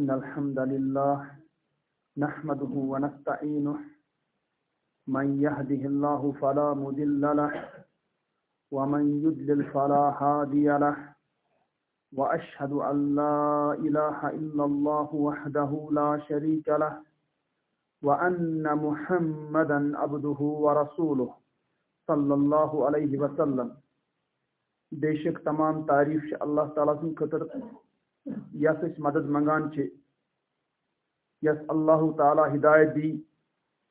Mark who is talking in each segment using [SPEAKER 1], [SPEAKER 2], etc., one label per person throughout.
[SPEAKER 1] إن الحمد لله نحمده ونستعينه. من يهده الله فلا مضل له، ومن يضلل فلا هادي له. وأشهد أن لا إله إلا الله وحده لا شريك له، وأن محمدا عبده ورسوله صلى الله عليه وسلم. بے شک تمام تعریف اللہ تعالیٰ سٕنٛدِ خٲطرٕ یس أسۍ مدد منگان چھِ یس اللہ تعالیٰ ہدایت دی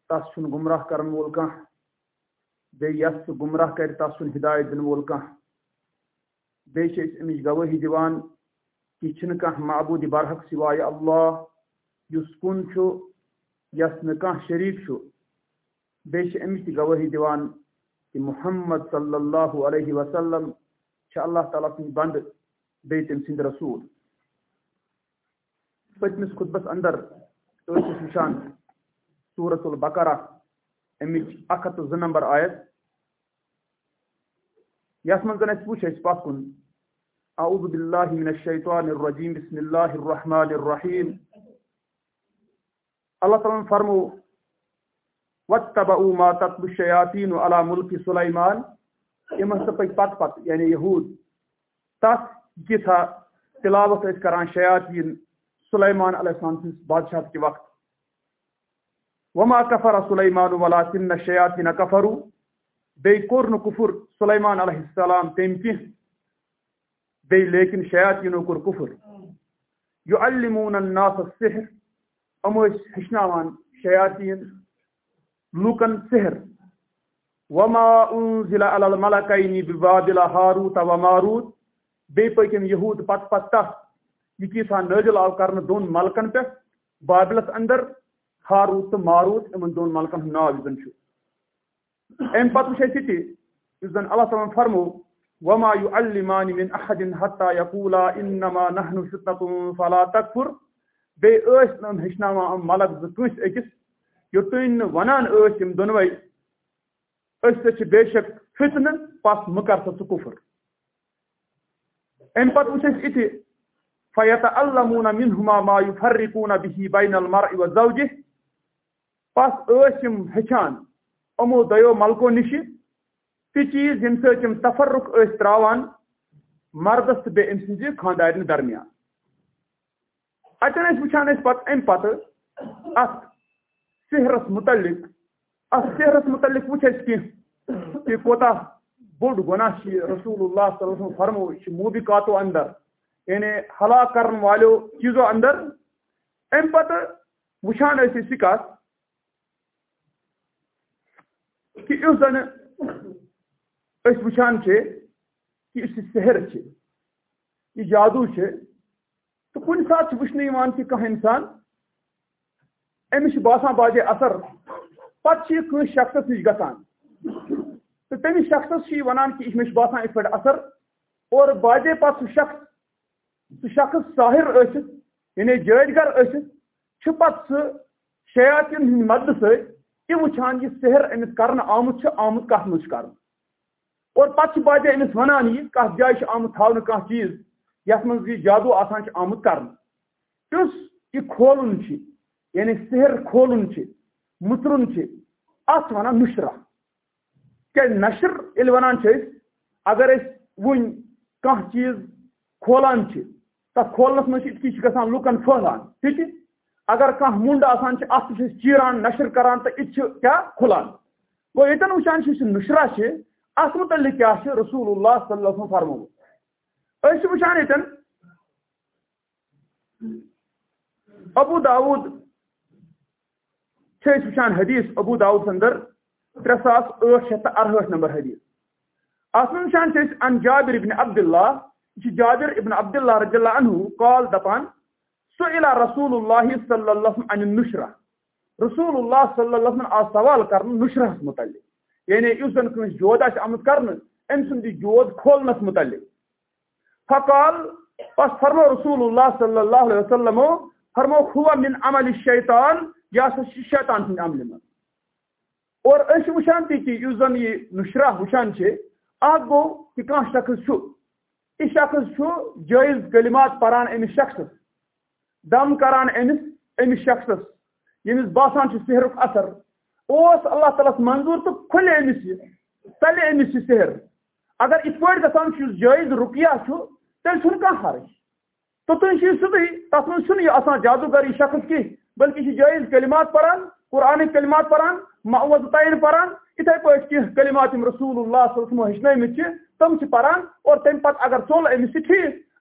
[SPEAKER 1] تس چھُنہٕ گمراہ کرن وول کانٛہہ بیٚیہِ یس گمراہ کرِ تس چھُنہٕ ہدایت دِنہٕ وول کانٛہہ بیٚیہِ چھِ أسۍ اَمِچ گوٲہی دِوان کہِ چھِنہٕ کانٛہہ معبوٗدِ برحق سِوایہِ اللہ۔ یُس کُن چھُ یس نہٕ کانٛہہ شریٖک چھُ بیٚیہِ چھِ أمِچ تہِ گوٲہی دِوان کہِ محمد صلی اللہ علیہ وسلم چھِ اللہ تعالیٰ سٕنٛدۍ بنٛدٕ بیٚیہِ تٔمۍ سٕنٛدۍ رسوٗل۔ پٔتمِس خُطبس اندر وٕچھان سوٗرت البقرہ اَمِچ اکھ ہَتھ زٕ نمبر آیت۔ یَتھ منٛز زن اَسہِ وٕچھ، اَسہِ پتھ کُن۔ اعوذ باللہ من الشیطان الرجیم بسم اللہ الرحمن الرحیم اللہ تعالیٰ فرمو وَاتَّبَعُوا مَا تَتْلُو الشَّيَاطِينُ عَلَى مُلْكِ سُلَيْمَانَ۔ یِم ہسا پٔکۍ پتہٕ پتہٕ یعنی یہوٗد تتھ کِتھا تِلاوت ٲسۍ کران شیاطیٖن سلیمان علیہ السلام سٕنٛدِس بادشاہ کہِ وقتہٕ وما کفر سلیمان ولاسن شیاطیٖن کفرو بیٚیہِ کوٚر نہٕ کُفُر سلیمان علیہ السلام تٔمۍ کینٛہہ بیٚیہِ لیکن شیاطیٖنو کوٚر کُفُر۔ یہِ الموٗن الناس سحر یِم ٲسۍ ہیٚچھناوان شیاطیٖن لوٗکن سحر۔ وما انزل على الملكين ببابل هاروت وماروت بیٚیہِ پٔکۍ یِم یہوٗد پتہٕ پتہٕ۔ یہ کیسا نٲزل آو کرنہٕ دۄن ملکن پٮ۪ٹھ بابلس اندر ہاروت تہٕ ماروت یِمن دۄن ملکن ہُنٛد ناو یُس زن چھُ امہِ پتہٕ وٕچھ اَسہِ یہِ تہِ یُس زن اللہ تعالیٰ فرمو، وما يعلمان من احد حتى يقولا انما نحن فتنة فلا تكفر۔ بیٚیہِ ٲسۍ نہٕ یِم ہیٚچھناوان یِم ملک زٕ کٲنٛسہِ أکِس یوٚتانۍ نہٕ ونان ٲسۍ یِم دۄنوے أسۍ سا چھِ بے شک فتنہٕ، پس مہٕ کر سا ژٕ کُفر امہِ پتہٕ وٕچھ یہِ تہِ منہما ما یُفرقوٗنا بِہی بین المرء وزوجہ پس ٲسۍ یِم ہیٚچھان، یِمو دۄیو ملکو نِشہِ تہِ چیٖز ییٚمہِ سۭتۍ یِم تفرُق ٲسۍ تراوان مردس تہٕ بیٚیہِ أمۍ سٕنٛزِ خانٛدارنہِ درمیان۔ اتٮ۪ن ٲسۍ وٕچھان أسۍ پتہٕ امہِ پتہٕ اتھ سحرس مُتعلق، اتھ سحرس مُتعلق وٕچھ اَسہِ کینٛہہ کہِ کوتاہ بوٚڑ گۄناہ چھُ یہِ رسول اللہ صلی اللہ علیہ وسلم فرمو یہِ چھُ موبِکاتو اندر۔ یعنی ہلاک کرن والیو چیٖزو اندر امہِ پتہٕ وٕچھان ٲسۍ أسۍ یہِ کتھ کہِ یُس زن أسۍ وٕچھان چھِ کہِ یُس یہِ سحر چھِ یہِ جادوٗ چھِ تہٕ کُنہِ ساتہٕ چھُ وٕچھنہٕ یِوان کہِ کانٛہہ اِنسان باسان باجے اثر پتہٕ چھِ یہِ کٲنٛسہِ شخصس نِش گژھان تہٕ تٔمِس شخصس ونان کہِ مےٚ باسان یِتھ پٲٹھۍ اثر اور باجے پتہٕ سُہ شخص سُہ شخص ساحر ٲسِتھ یعنی جٲدۍ گر ٲسِتھ چھُ پتہٕ سُہ شیاتین ہٕنٛدِ مدتہٕ سۭتۍ یہِ وٕچھان یہِ سحر أمِس کرنہٕ آمُت چھُ آمُت کتھ منٛز چھُ کرنہٕ اور پتہٕ چھُ باجے أمِس ونان یہِ کتھ جایہِ چھُ آمُت تھاونہٕ کانٛہہ چیٖز یتھ منٛز یہِ جادو آسان چھُ آمُت کرنہٕ یُس یہِ کھولُن چھُ یعنی سحر کھولُن چھُ مُژرُن چھُ اتھ ونان نُشرا کیازِ نشر ییٚلہِ ونان چھِ أسۍ اگر أسۍ وُنۍ کانٛہہ چیٖز کھولان چھِ تتھ کھولنس منٛز چھِ یِتھ کٔنۍ چھِ اگر کانٛہہ مُنڈ آسان چھِ اتھ نشر کران تہٕ یہِ تہِ چھُ کیاہ کھُلان گوٚو ییٚتٮ۪ن وٕچھان چھِ یُس رسول اللہ صلی اللہ علیہ وسلم فرمومُت أسۍ چھِ وٕچھان ییٚتٮ۪ن ابوٗ داوٗد چھِ أسۍ اندر ساس ٲٹھ شیٚتھ تہٕ اَرہٲٹھ نمبر حدیٖث اتھ منٛز وٕچھان چھِ أسۍ ان جابر ابن عبداللہ جی، جابر ابن عبداللہ رضی اللہ عنہ کال دپان سُہ اِلا رسول اللہ صلی اللہ ان نُشرا رسول اللہ صلی اللہ آو سوال کرنہٕ نُشرہس متعلق۔ یعنی یُس زن کٲنٛسہِ جود آسہِ آمُت کرنہٕ أمۍ سُنٛد یہِ جود کھولنس متعلق۔ فقال، پس فرمو رسول اللہ صلی اللہ علیہ وسلمو، فرمو، ہوا من عمل شیطان یہِ ہسا شیطان سٕنٛدِ عملہِ منٛز اور أسۍ چھِ وٕچھان تہِ کہِ یُس زن یہِ نُشرا وٕچھان چھِ اکھ گوٚو کہِ کانٛہہ شخص چھُ یہِ شخص چھُ جٲیز کلمات پران أمِس شخصس دم کران امس امس شخصس یمس باسان سحرک اثر اس اللہ تعالیٰ منظور تو کھلے امس یہ تلے امس یہ سحر اگر ات پہ گھان جائز رکیا تیل چھ کھانا حرج تو تھی سیدھی تر من یہ جادوگر یہ شخص کی بلکہ یہ جائز کلمات پران قرآن کلمات پران معوض تعین پران اتھے پہ کی کلمات رسول اللہ صلی اللہ علیہ وسلم ہچن تم پران اور تم پتہ اگر ٹھیک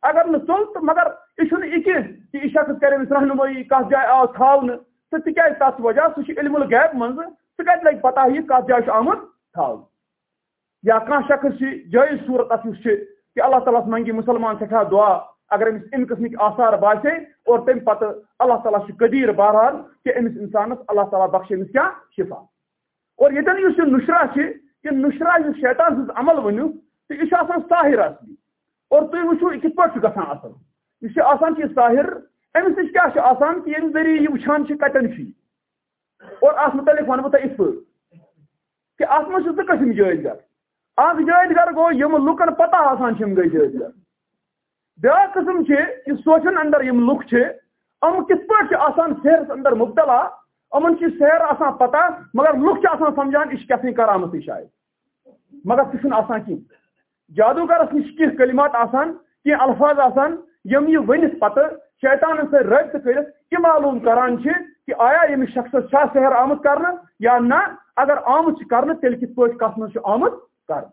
[SPEAKER 1] اگر ٹھیک ٹھل تو مگر یہ یہ یہ شخص کر رہنمائی کت جائے آو تھاؤن تو تک تس وجہ سہ علم الغیب من کت لگ پتہ یہ کت جائے آمت تھاؤن یا کھانا شخص جائز صورت ات کہ اللہ تعالیٰ منگی مسلمان سٹھا دعا اگر امس ام قسمک آثار باسے اور تم پتہ اللہ تعالیٰ قدیر بہرحال کہ امس انسانس اللہ تعالیٰ بخش امس کیا شفا اور یتن اس نشرا کہ نشرا شیطان سز عمل ونو تو یہ ساحر اصلی اور تھی وچو یہ کت پہ گا اصل یہ ساحر امس نش کیا آسان کہ یم ذریعہ یہ وچان کتن اور ات متعلق ون بہت ات پہ کہ ات من زٕ قسم جٲدۍ گر اکھ جٲدۍ گر گوٚو یِم لُکن پتہ آسان چھِ یِم گٔے گر بیٛاکھ قٕسم چھِ کہ سوچن اندر یِم لُکھ چھِ یِم کِتھ پٲٹھۍ چھِ آسان سیرس اندر مبتلا یِمن چھِ سیر آسان پتہ مگر لُکھ چھِ آسان سمجھان؟ یہِ چھِ کیٛاہ کرامتٕے شاید؟ مگر سُہ چھُنہٕ آسان کینٛہہ جادوگرس نش کی کلمات آسان کی الفاظ آسان یم یہ ونت پتہ، شیطان سے رابطہ کرت یہ معلوم کران کہ آیا یم شخص چھا سحر آمت کرنا، یا نہ، اگر آمت کرنا، تیل کت پہ کت من آمت کر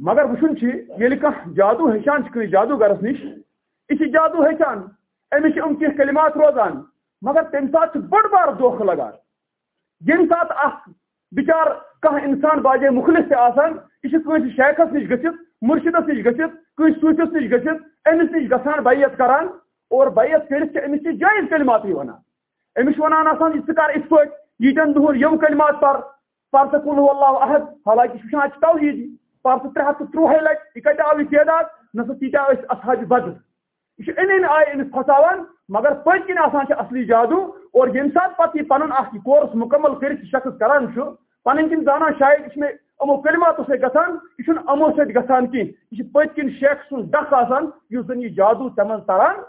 [SPEAKER 1] مگر وچن یل کھانا جادو ہچان کن جادوگرس نش یہ جادو ہچان امس ام کی کلمات روزان۔ مگر تمہ سات بڑ بار دھوکہ لگان یم سات اخ بچار کھانا انسان باجے مخلص سے آسان یہ شیخس نش گھت مرشدس نش گھت کس صوفس نش گھت امس نش گھان بیت کران اور بیت کرت امس جائز کلمات ونان امس ونان آسان ثہ کر ات پہ یتن دہن یم کلمات پر پر سہ کل اللہ عہد حالانکہ یہ وچان توحیدی پر سہ ترے ہتھ تروہ لٹ یہ کتہ آو یہ تعداد نہ سا تیتہ اصحاب بدر۔ یہ ان آئے امس مگر پت کن آسان اصلی جادو اور یم سات پتہ یہ پن اخ کورس مکمل کرت شخص کران پن کن زانا شاید یہ میں امو کلماتو سے گسان یہ امو سے گسان کی یہ پت کن شیخ سن ڈک آسان اس زن یہ جادو تمن تران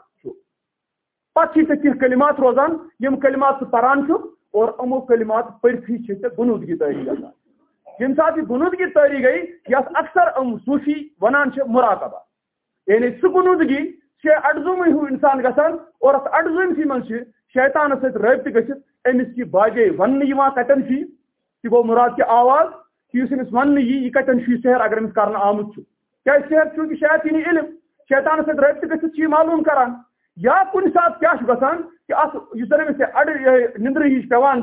[SPEAKER 1] پتہ چھ کی کلمات روزان یم کلمات پران اور امو کلمات پرتھی چھ گنودگی تاری گسان یم سات یہ گنودگی تاری گئی یس اکثر ام صوفی ونان چھ مراقبہ یعنی سہ گنودگی چھ اڑزوم ہو انسان گسان اور اس اڑزوم سی من چھ شیطان ست رابطہ گژھت امس کی باجے ون کتن چھ یہ گو مراد کی آواز، کہ اس امس ون یہ کتن سحر اگر امس کرنا آمت کیا سحر چونکہ شاید علم، شیطان ست رابطہ گھت یہ معلوم کران۔ یا کن سات کیا گژھان کہ ات اس زن امس اڑ نندر ہش پیوان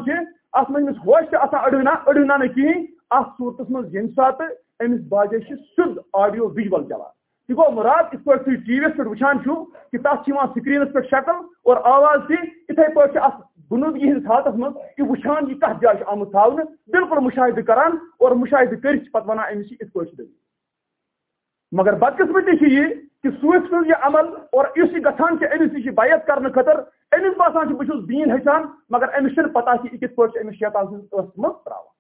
[SPEAKER 1] ات من امس ہوش تہ آسان اڑنا اڑنا نہ کہین ات صورتس من یم سات امس باجے سیود آڈیو ویجول چلان یہ گو مراد اس پہ تھی ٹی وی پہ وچان کہ تک سکرینس پہ شکل اور آواز تھی اتھے پہ ات بنودگی ہندس حالت من کہ وچان یہ کت جائے آمت تھا بالکل مشاہدہ کران اور مشاہدہ کرت پتہ ونان امس ات پہ دل مگر بدقسمتی یہ کہ سوچ سن یہ عمل اور اس گھان کہ امس نش بیت کرنے خاطر امس باسان بہت دین ہچان مگر امس پتہ کہ یہ کت پہ امس شیطان سن من تراوان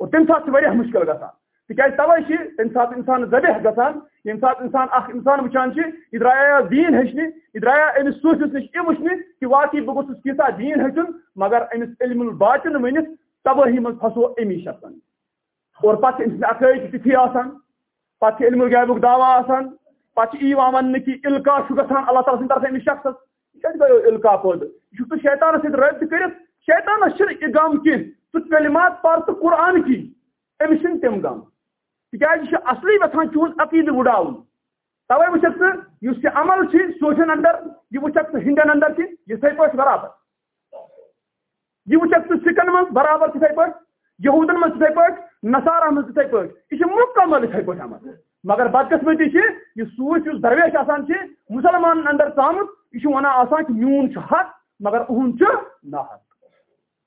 [SPEAKER 1] اور تمہ سات مشکل گژھان تکیاز توے تمہ سات انسان ذبح گژھان یم سات انسان اخ انسان وچان یہ دریا دین ہچن یہ دریا امس صوفس نش یہ وچن کہ واقعی بہ گوس کیسا دین ہچن مگر امس علم الباطن ونت تباہی من پھسو امی شخصن اور پتہ امس عقائد تتھی آسان پتہ علم الغیبک دعوا آسان پتہ ای ون کہ القا گژھان اللہ تعالیٰ سند طرف امس شخصس کتھ گو القا پود یہ تو شیطان سۭتۍ رٲبطہٕ کٔرِتھ شیطانس چھنہٕ یہِ غم کینٛہہ ژٕ کلمات پر تہٕ قرآن کی أمِس چھِنہٕ تِم غم تکیازِ اصلی وتان چون عقید وڑاؤن توے وچک اس عمل سوچن اندر، یہ وچک ہندن اندر تھی یہ پہ برابر۔ یہ وچک سکن من برابر تھے پہ یہودن من تھے پہ نصارہ من تھے پہ یہ مکمل تھے پہ عمل۔ مگر بدقسمتی یہ سوچ اس درویش آسان مسلمان اندر ژامت یہ ونان آسان کہ میون حق، مگر اہن نہ حق۔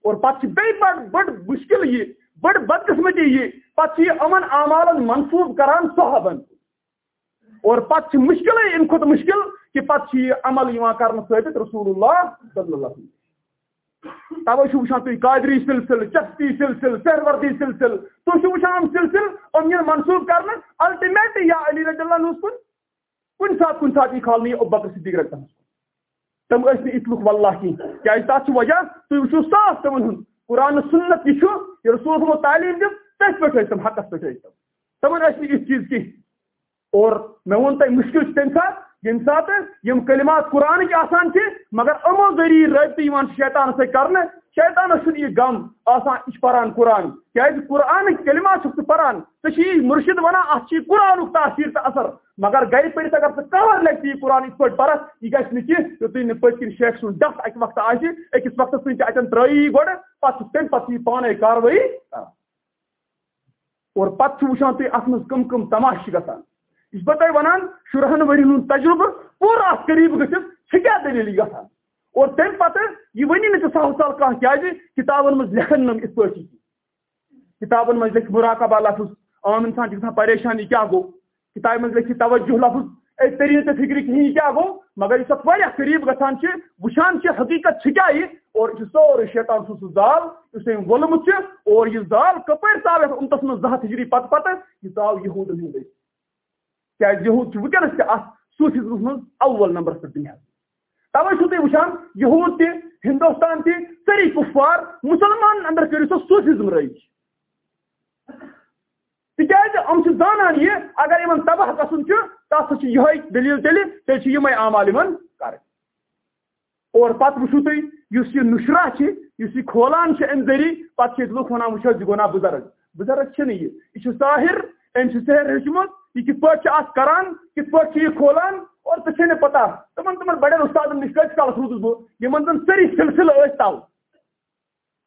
[SPEAKER 1] اور پتہ بڑ بڑ مشکل یہ بڑ بدقسمتی یہ پتہ امن اعمال منسوب کران صحابن۔ اور پتہ مشکل ان خود مشکل کہ پتہ یہ عمل کرنے ثابت رسول اللہ صلی اللہ علیہ وسلم۔ توے وچان تھی قادری سلسل، چستی سلسل سہروردی سلسل تھی وچان سلسل ام یہ منسوب کرنا الٹیمیٹ یا علی رضی اللہ عنہ کن کن سات کن سات یہ کھالنی ابو بکر صدیق رضی اللہ تم ٲسۍ نہٕ یِتھ لُکھ واللہ کینٛہہ کیٛازِ تَتھ چھُ وجہ؟ تُہۍ وٕچھِو صاف تِمن ہُنٛد قرآن سنت یہ چھُ رسول صٲبو تعلیم دم تس پہ تم حقس پہ تم۔ تمہن اس چیز کی؟ اور میں ون تۄہہِ مشکل چھُ سات ییٚمہِ ساتہٕ یِم کلمات قرآنٕکۍ آسان چھِ مگر یِمو ذٔریعہٕ رٲبطہٕ یِوان شیطانَس سۭتۍ کرنہٕ شیطانَس چھُنہٕ یہِ غم، آسان یہِ چھُ پران قرآن۔ کیازِ قرآنٕکۍ کلمات چھُکھ ژٕ پران؟ ژےٚ چھُی مُرشد وَنان اَتھ چھُ قرآنُک تاثیٖر تہٕ اثر۔ مگر گرِ پٔرِتھ اگر ژٕ کَور لَگہِ ژٕ یہِ قرآن یِتھ پٲٹھۍ پرکھ یہِ گژھِ نہٕ کینٛہہ یُتُے نہٕ پٔتۍ کِنۍ شیخ سُنٛد ڈَکھ اَکہِ وقتہٕ آسہِ أکِس وقتَس تُہۍ تہِ اَتٮ۪ن ترٛٲیی گۄڈٕ پَتہٕ چھُ تَمہِ پَتہٕ پانے کاروٲیی اور پَتہٕ چھُ وٕچھان تُہۍ اَتھ منٛز کٕم کٕم تماشہٕ چھِ گژھان یہ بہٕ تۄہہِ وَنان شُرہن ؤرین ہُنٛد تجربہٕ پوٗرٕ اَتھ قریٖب گٔژھِتھ چھِ کیٛاہ اور تَمہِ پَتہٕ یہِ ؤنی نہٕ سہل سہل کانٛہہ کیٛازِ جی؟ کِتابَن منٛز لیکھن نہٕ یِتھ پٲٹھۍ کِتابَن منٛز لیکھِ لفظ، عام اِنسان چھُ گژھان پریشان یہِ کیٛاہ گوٚو کِتابہِ منٛز لیکھِ توجہ لفظ اے تٔری نہٕ ژےٚ فِکرِ کِہیٖنۍ یہِ کیٛاہ گوٚو مگر یُس اَتھ واریاہ قریٖب گژھان چھِ وٕچھان چھِ حقیٖقت چھِ کیٛاہ یہِ اور یہِ چھُ سورُے شیطان سُنٛد سُہ زال یُس أمۍ ووٚلمُت چھُ اور یہِ زال کَپٲرۍ ژاو یَتھ اُمتَس منٛز زٕ ہَتھ ہِجری پَتہٕ پَتہٕ یہِ ژاو ہُنٛدٕے کیٛازِ یہوٗد چھُ وٕنکٮ۪نَس تہِ اَتھ منٛز اول نمبرَس پٮ۪ٹھ دُنیا تَوَے چھُو تُہۍ وٕچھان، یہوٗد تہِ، ہِندوستان تہِ، سٲری کُفوار مُسلمانَن اَندر کٔرِو سا صوٗفِزم رٲیِج تِکیٛازِ یِم چھِ زانان یہِ، اگر یِمن تباہ گژھُن چھُ، تَتھ سۭتۍ چھِ یِہوے دٔلیٖل تیٚلہِ تیٚلہِ چھِ یِمے اعمال یِمن کَرٕنۍ۔ اور پَتہٕ وٕچھِو تُہۍ، یُس یہِ نُشرا چھِ، یُس یہِ کھولان چھِ اَمہِ ذٔریعہٕ، پَتہٕ چھِ أسۍ لُکھ وَنان وٕچھ یہِ گوٚو نا بُزرٕگ۔ بُزرٕگ چھِنہٕ یہِ یہِ چھُ أمۍ چھُ سیر ہیٚچھمُت یہ کت پٲٹھۍ چھِ اَتھ کران کت پٲٹھۍ چھِ یہِ کھولان، اور ژےٚ چھے نہٕ پتہ تِمن تِمن بڑٮ۪ن اُستادن نِش کۭتِس کالس روٗدُس بہٕ یِمن زن سٲری سِلسِلہٕ ٲسۍ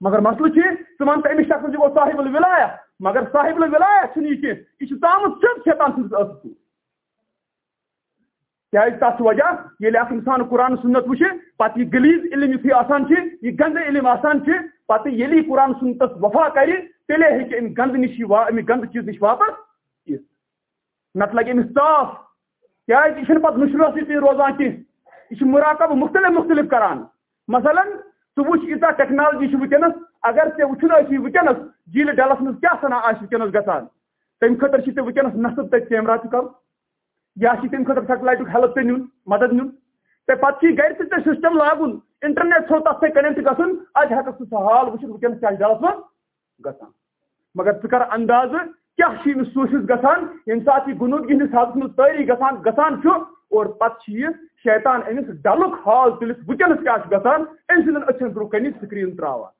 [SPEAKER 1] مگر مسلہٕ چھُ ژٕ وَن تہٕ أمِس یہِ گوٚو صاحب الوِلایا مگر صاحب الولایا چھُنہٕ یہِ کینٛہہ یہِ چھُ ژامُت سیوٚد شیطان سٕنٛدِس ٲسس کیازِ تَتھ چھُ وجہ؟ ییٚلہِ اکھ اِنسان قرآن سُنت وٕچھِ پتہٕ یہِ غلیٖز علم یُتھُے آسان چھِ، یہِ گنٛدٕ علم آسان چھِ پتہٕ ییٚلہِ یہِ قرآن سُنتس وفا کرِ تیٚلے ہیٚکہِ اَمہِ گنٛدٕ نِش یہِ اَمہِ گنٛدٕ چیٖز نِش واپس نتہٕ لگہِ أمِس صاف کیازِ یہِ چھُنہٕ پتہٕ مُشرسٕے تہِ روزان کینٛہہ یہِ چھُ مُراقب مُختلف مُختلف کران. مثلاً ژٕ وٕچھ ییٖژاہ ٹیکنالجی چھِ وٕنکیٚنس اگر ژےٚ وٕچھُن آسی وٕنکیٚنس جیٖلہٕ ڈلس منٛز کیاہ سنا آسہِ وٕنکیٚنس گژھان تَمہِ خٲطرٕ چھِ ژےٚ وٕنکیٚنس نصب تَتہِ کیمرا تہِ کَرُن یا چھِ تَمہِ خٲطرٕ سیٹلایٹُک ہیلٕپ تہِ نیُن مدد نیُن تہٕ پَتہٕ چھُی گرِ تہِ ژےٚ سِسٹم لاگُن اِنٹرنیٹ تھروٗ تَتھ سۭتۍ کَنیکٹ گژھُن اَدٕ ہٮ۪کَکھ ژٕ سُہ حال وٕچھِتھ وٕنکیٚنس کیاہ چھُ ڈلس منٛز گژھان مگر ژٕ کر اندازٕ کیاہ چھُ أمِس سوٗفِس گژھان ییٚمہِ ساتہٕ یہِ گُنوٗدگی ہِنٛدِس حالس منٛز تٲری گژھان گژھان چھُ اور پَتہٕ چھُ یہِ شیطان أمِس ڈلُک حال تُلِتھ وٕنکیٚنس کیاہ چھُ گژھان أمۍ سٕنٛدٮ۪ن أچھن برونٛہہ کَنہِ سِکریٖن تراوان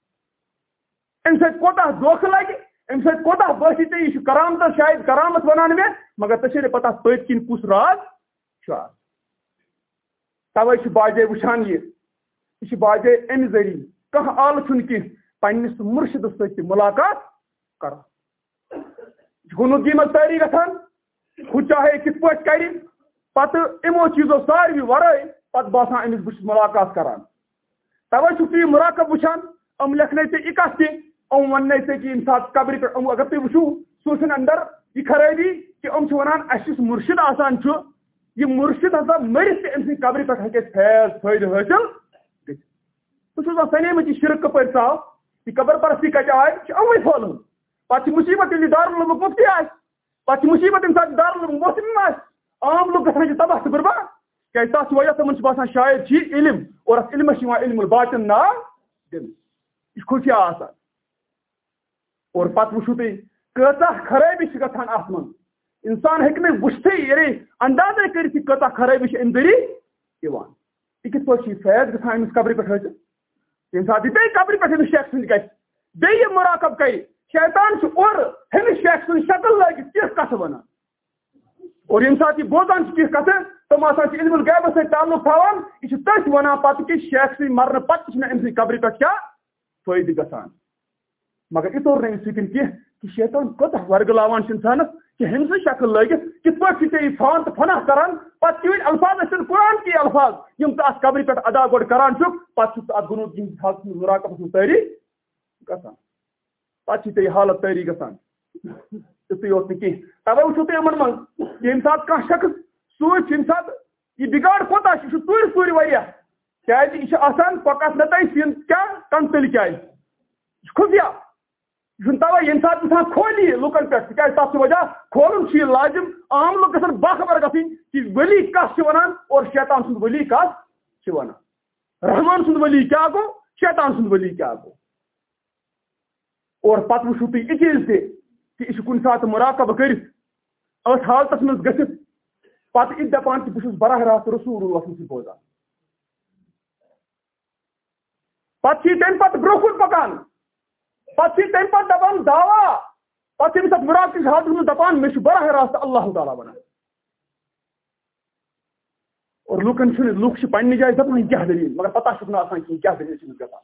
[SPEAKER 1] اَمہِ سۭتۍ کوتاہ دھوکہٕ لگہِ اَمہِ سۭتۍ کوتاہ بٲسی ژےٚ یہِ چھُ کرامتس شاید کرامت وَنان مےٚ مگر ژےٚ چھے نہٕ پَتہ پٔتۍ کِنۍ کُس راز چھُ آز تَوے باجے وٕچھان یہِ۔ یہِ باجے اَمہِ ذٔریعہٕ کانٛہہ آلہٕ چھُنہٕ کینٛہہ پنٕنِس مُرشِدس سۭتۍ تہِ کران گُنوٗدگی منٛز تٲری گژھان ہُہ چاہے کِتھ پٲٹھۍ کرِ پَتہٕ یِمو چیٖزو ساروی وَرٲے پَتہٕ باسان أمِس بہٕ چھُس مُلاقات کران تَوے چھُکھ ژٕ یہِ مُراقب وٕچھان یِم لیکھنَے ژےٚ یہِ کَتھ تہِ یِم وَننَے ژےٚ کہِ ییٚمہِ ساتہٕ قبرِ پٮ۪ٹھ اگر تُہۍ وٕچھِو صوٗفین اَندر یہِ خرٲبی کہِ یِم چھِ وَنان اَسہِ یُس مُرشِد آسان چھُ یہِ مُرشِد ہسا مٔرِتھ تہِ أمۍ سٕنٛدِ قبرِ پٮ۪ٹھ ہیٚکہِ اَسہِ فیض فٲیدٕ حٲصِل گٔژھِتھ بہٕ چھُس سَنیمٕتۍ یہِ شِرک کَپٲرۍ ژاو یہِ قبر پرستی کَتہِ آے یہِ چھِ یِموٕے پَتہٕ چھِ مُصیبت ییٚلہِ دارالعلومُک مُفتی آسہِ پَتہٕ چھِ مُصیبت ییٚمہِ ساتہٕ دارالعلومُک محتِم آسہِ عام لُکھ گژھان چھِ تباہ تہٕ بُرباد کیازِ تَتھ چھِ وجہ تِمن چھُ باسان شاید چھِ یہِ علم اور اَتھ علمس چھُ یِوان علم الباطن ناو دِنہٕ یہِ چھُ خُفیا آسان اور پَتہٕ وٕچھِو تُہۍ کۭژاہ خرٲبی چھِ گژھان اَتھ منٛز اِنسان ہیٚکہِ نہٕ وٕچھتھٕے یعنی اَندازے کٔرِتھ یہِ کۭژاہ خرٲبی چھِ اَمہِ ذٔریعہٕ یِوان یہِ کِتھ پٲٹھۍ چھِ یہِ فیض گژھان أمِس قبرِ پٮ۪ٹھ حٲصِل ییٚمہِ ساتہٕ یہِ بیٚیہِ قبرِ پٮ۪ٹھ أمِس شیخ سٕنٛدِ گژھِ بیٚیہِ یہِ مُراقب کرِ شیطان چھُ اورٕ ہُمِس شیخ سٕنٛز شکل لٲگِتھ کینٛہہ کَتھٕ وَنان۔ اور ییٚمہِ ساتہٕ یہِ بوزان چھِ کینٛہہ کَتھٕ، تِم آسان چھِ علمُل غیبَس سۭتۍ تعلُق تھاوان، یہِ چھُ شیخ سٕنٛدۍ مَرنہٕ پَتہٕ تہِ چھِنہٕ أمۍ سٕنٛدِ قبرِ پٮ۪ٹھ کیٛاہ فٲیدٕ گژھان۔ مگر یہِ توٚر نہٕ أمِس فِکِر شیطان کوتاہ ورگلاوان چھِ اِنسانَس کہِ ہُمہِ سٕنٛز شکل لٲگِتھ، کِتھ پٲٹھۍ چھُ فان تہٕ فناہ کران؟ پَتہٕ کۭتۍ الفاظ ٲسِن قرآن کی الفاظ، یِم ژٕ اَتھ قبرِ پٮ۪ٹھ ادا گۄڈٕ کران چھُکھ، پَتہٕ چھُکھ ژٕ اَتھ گُنوٗد یِہِنٛدِس حالَس منٛز مُراقبَس پَتہٕ چھِ ژےٚ یہِ حالت تٲری گژھان تِتُے اوس نہٕ کینٛہہ تَوے وٕچھِو تُہۍ یِمن منٛز ییٚمہِ ساتہٕ کانٛہہ شخص سوٗنٛچ ییٚمہِ ساتہٕ یہِ بِگاڑ کوتاہ چھُ یہِ چھُ ژوٗرِ ژوٗرِ واریاہ یہِ چھُ آسان پۄکَس نہ تۄہہِ سِن کیٛاہ کَنتٕلۍ کیازِ یہِ چھُ خُفیا یہِ چھُنہٕ تَوے ییٚمہِ ساتہٕ اِنسان کھولی یہِ لُکَن پٮ۪ٹھ تِکیازِ تَتھ چھُ وجہ کھولُن چھُ یہِ لازِم عام لُکھ گژھن باخبر گژھٕنۍ کہِ ؤلی کَتھ چھِ وَنان اور شیطان سُنٛد ؤلی کَتھ چھِ وَنان رحمان سند ولی کیا گو شیطان سند ولی کیا گو اور پتہ وچھو تھی یہ چیز تہ کہ یہ کن سات مراقبہ کرت اس حالت من گھت پتہ یہ دپان کہ بہت براہ راست رسول اللہ سے بوزان۔ پتہ تم پتہ برو کن پکان۔ پتہ تم پتہ دپان دعوا۔ پتہ تمس اتھ مراقب حالت من دپان، مے براہ راست اللہ تعالیٰ ونان۔ اور لوکن لوک پنہ جائے دپان کیا دلیل؟ مگر پتہ چھ آسان کہیں کیا دلیل چھ گژھان۔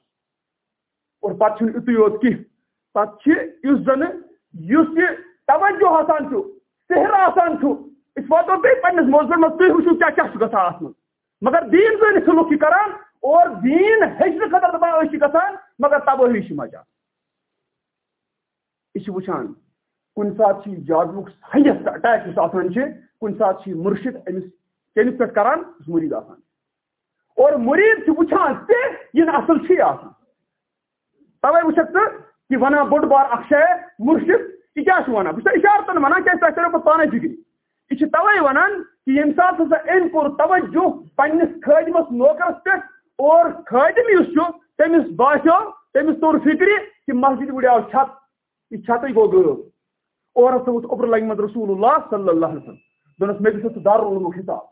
[SPEAKER 1] اور پتہ چھ یتُے یوت کی پتہ یُس توجہ آسان چھُ سحر آسان چھُ واتو بیٚیہِ پنٛنِس موضوٗعس منٛز تُہۍ وٕچھِو کیٛاہ کیٛاہ چھُ گژھان مگر دیٖن زٲنِتھ چھِ لُکھ یہِ کران، اور دیٖن ہیٚچھنہٕ خٲطرٕ دَپان أسۍ چھِ گژھان مگر تبٲہی چھِ مَچان یہِ چھِ وٕچھان کُنہِ ساتہٕ اٹیک یُس آسان چھِ کُنہِ ساتہٕ چھِ یہِ مُرشِد یعنی کران یُس مُریٖد آسان؟ اور مُریٖد چھُ وٕچھان تہِ یہِ آسان؟ تَوے وٕچھکھ ژٕ یہِ وَنان بوٚڑ بار اکھ شاید مُرشِد یہِ کیٛاہ چھُ وَنان بہٕ چھُس اِشارتن وَنان کیٛازِ تۄہہِ کٔرِو پَتہٕ پانے فِکرِ یہ توے ونان کہ یم سات ہسا ام کور توجہ پنس خادمس نوکرس پہ اور خادم اس تمس باسو تمس تور فکر کہ مسجد وڑیو چھت، یہ چھت گو غب اور ہسا ووت اوبر لگمت رسول اللہ صلی اللہ علیہ وسلم۔ دنس مے گھس دار العلوم حساب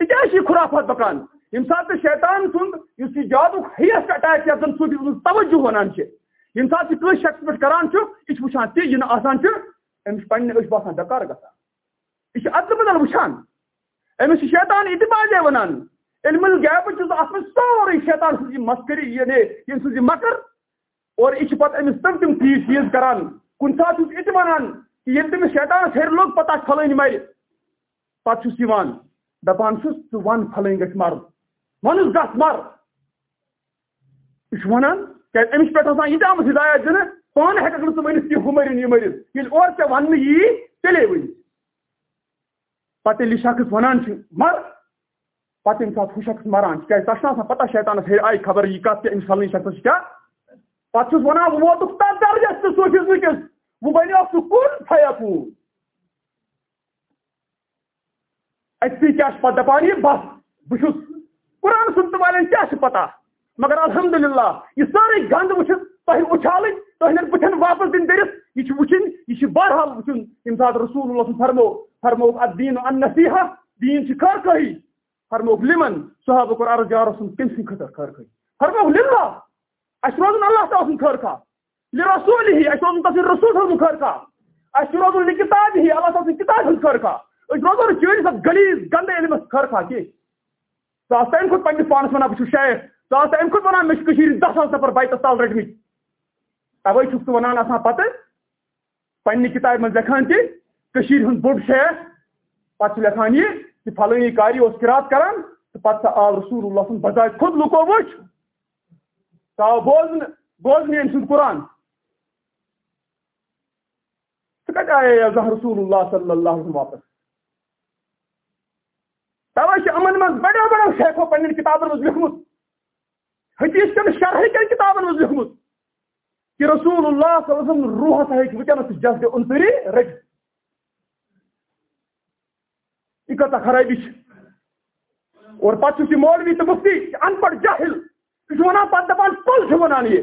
[SPEAKER 1] یہ کیا خرافات پکان یم سات شیطان سند اس جادو ہیسٹ اٹیک یتھ زن سو توجہ ونان یم سات کس شخص پہ کران یہ وچان تی یہ آسان أمس پنٛنہِ أچھ باسان ڈکار گژھان۔ یہِ چھِ اَدلہٕ بدل وٕچھان۔ أمِس چھِ شیطان یہِ تہِ بازے علم الغیبہٕ چھُ اَتھ منٛز سورُے شیطان سٕنٛز مسکری یعنی ییٚمہِ سٕنٛز مکر۔ اور یہِ چھِ پَتہٕ أمِس تِم تِم چیٖز چیٖز کران۔ کُنہِ ساتہٕ چھُس یہِ تہِ وَنان کہِ ییٚلہِ تٔمِس شیطانَس ہیٚرِ لوٚگ پَتہٕ آسہِ پھلٲنۍ مَرِ پَتہٕ چھُس یِوان دَپان چھُس ژٕ وَن پھلٲنۍ گژھِ مَرُن وَنُس گژھ مَر یہِ چھُ وَنان کیٛازِ أمِس پٮ۪ٹھ آسان یہِ تہِ آمٕژ ہِدایت دِنہٕ پانہٕ ہٮ۪کَکھ نہٕ ژٕ ؤنِتھ کہِ ہُہ مٔرِن یہِ مٔرِن ییٚلہِ اورٕ ژےٚ وَننہٕ یی تیٚلے ؤنِو پَتہٕ ییٚلہِ شخص وَنان چھُ مَر پَتہٕ ییٚمہِ ہُہ شخص مَران چھُ کیٛازِ تۄہہِ چھُنہٕ آسان پَتہ ہے آیہِ خبر یہِ کَتھ کہِ أمِس فَلٲنۍ شخصَس چھِ کیٛاہ پَتہٕ چھُس وَنان وۄنۍ ووتُکھ تَتھ درجَس تہٕ سوٗنٛچِس وٕنکٮ۪س وۄنۍ قرآن سُنٛد والٮ۪ن کیٛاہ چھُ پَتہ مگر الحمدللہ، یہِ سٲرٕے گنٛد وٕچھِتھ تۄہہِ اُچھالٕنۍ تۄہہِ وٕچھن واپس دِنۍ کٔرِتھ یہِ چھِ وٕچھِنۍ یہِ چھِ بہرحال وٕچھُن۔ ییٚمہِ ساتہٕ رسوٗل اللہ سُنٛد فرمو فرموکھ اَتھ دیٖن اَن نصیٖحا دیٖن چھِ خٲر خٲہی فرموکھ لِمن، صحابہٕ کوٚر عرض یار سُنٛد کٔمۍ سٕنٛدِ خٲطرٕ خٲر خٲہی فرموکھ لِلہ اَسہِ روزُن اللہ تعالیٰ سُنٛد خٲر خواہ لِرسوٗل ہی اَسہِ روزُن تَتھ رسوٗل سُنٛد خٲر خواہ اَسہِ چھُ روزُن ہی اللہ تعالیٰ سٕنٛز کِتابہِ ہُنٛد خٲر خواہ أسۍ روزو نہٕ چٲنِس اَتھ گلیٖز گنٛدٕ علمس خٲر خواہ کینٛہہ ژٕ آس تَمہِ کھۄتہٕ پنٛنِس پانَس وَنان بہٕ چھُس شاید ژٕ آس اَمہِ کھۄتہٕ وَنان مےٚ چھِ کٔشیٖرِ دہ ساس نفر بایتَس تال رٔٹمٕتۍ توے چھُکھ ژٕ وَنان آسان پَتہٕ پنٛنہِ کِتابہِ منٛز لیکھان تہِ کٔشیٖرِ ہُنٛد بوٚڑ شیخ پَتہٕ چھُ لیکھان یہِ کہِ فَلٲنی کاری اوس کِرات کران تہٕ پَتہٕ سا آو رسوٗل اللہ سُنٛد بجاے کھوٚت لُکو وٕچھ سُہ آو بوزنہٕ بوزنہٕ أمۍ سُنٛد قرآن ژٕ کَتہِ آیے زانٛہہ رسوٗل اللہ صلی اللہ علیہ وسلم واپس تَوے چھِ یِمن منٛز بَڑیو بَڑیو شیخو پنٛنٮ۪ن کِتابَن منٛز لیوٚکھمُت حدیٖث کٮ۪ن شرحٕکٮ۪ن کِتابَن کہ رسول اللہ صلی اللہ علیہ وسلم روح ہسا ہیٚکہِ وٕنکٮ۪نس جذبِ اُنتری رٔٹِتھ یہِ کۭژاہ خرٲبی چھِ اور پتہٕ چھُس یہِ مولوی تہٕ مُفتی ان پڑھ جاہل یہِ چھُ وَنان پتہٕ دپان کُل چھُ وَنان یہِ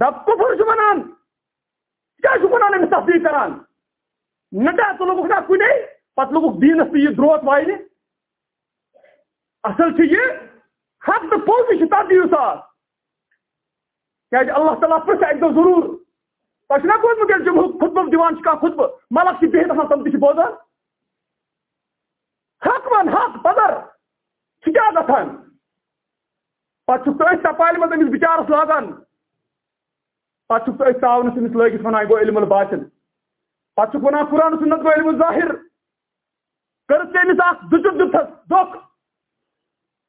[SPEAKER 1] دپ کُفر چھُ وَنان کیٛاہ چھُکھ وَنان أمِس تصدیٖق کران نٹا ژٕ لوٚگُکھ نا کُنے پتہٕ لوٚگُکھ دیٖنس تہِ یہِ درٛوت واینہِ اصل چھُ یہِ حق تہٕ پوٚز چھُ تتھ دِیِو ساس اللہ تعالیٰ پرٛژھِ اَکہِ دۄہ ضروٗر تۄہہِ چھُنا بوٗزمُت ییٚلہِ جمہوٗ خُطبہٕ دِوان چھِ کانٛہہ خُطبہٕ ملک چھِ بِہِتھ آسان تِم تہِ چھِ بوزان حق وَن حق پَدر چھِ کیٛاہ گژھان پَتہٕ چھُکھ ژٕ أتھۍ منٛز أمِس بِچارَس لاگان پَتہٕ چھُکھ ژٕ أتھۍ تاونَس أمِس لٲگِتھ وَنان گوٚو علم الباطِل پَتہٕ چھُکھ وَنان قرآن سُنٛد گوٚو علم ظٲہِر کٔرٕتھ ژٕ أمِس اکھ دُچُک دِتھَس دۄکھ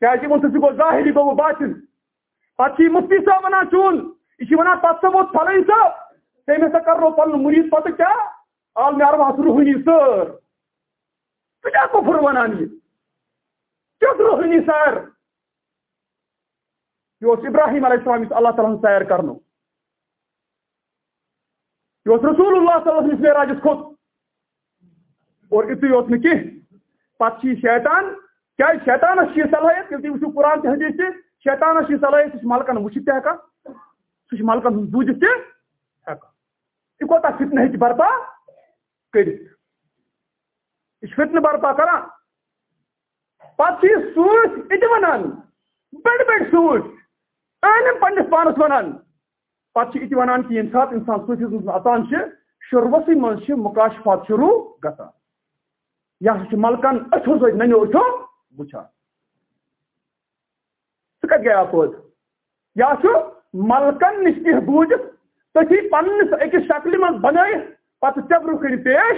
[SPEAKER 1] کیٛازِ یِمو سۭتۍ گوٚو ظٲہِر یہِ گوٚو باطِل چون یہِ چھِ وَنان پتہٕ سا ووت فَلٲنۍ صٲب تٔمۍ ہسا کَرنو پَنُن مُریٖد پَتہٕ کیٛاہ آل نیرواہَس روٗحٲنی سٲر ژٕ کیٛاہ کُفُر وَنان یہِ کیُتھ روٗحٲنی سیر یہِ اوس اِبراہیٖم علیہ السلام اللہ تعالیٰ ہن سیر کَرنو یہِ اوس اللہ صلی اللہ علیہ معراجَس کھوٚت اور یِتُے اوس نہٕ کینٛہہ چھِ یہِ شیطان کیا شیطانس یہ صلاحیت؟ یل تھی وچو قرآن تہ حدیث تہ شیطانس یہ صلاحیت سہ ملکن وچت تہ ہکا سہ ملکن ہن بوجت تہ ہکا یہ کوتا فتنہ ہیچ برپا کرت یہ فتنہ برپا کران پتہ یہ سوچ ات ونان بڑ بڑ سوچ۔ عالم پنس پانس ونان پتہ ات ونان کہ یم سات انسان صوفیزم مز اژان شروعس مز مکاشفات شروع گژھان یہ ملکن اچھو سۭتۍ ننیو اچھو وچھان سہ کت گیا پوز یہ ملکن نش کھیل بوجھت تھی پنس أکِس شکلہِ منٛز بنٲیِتھ پتہٕ ژےٚ کٔنۍ پیش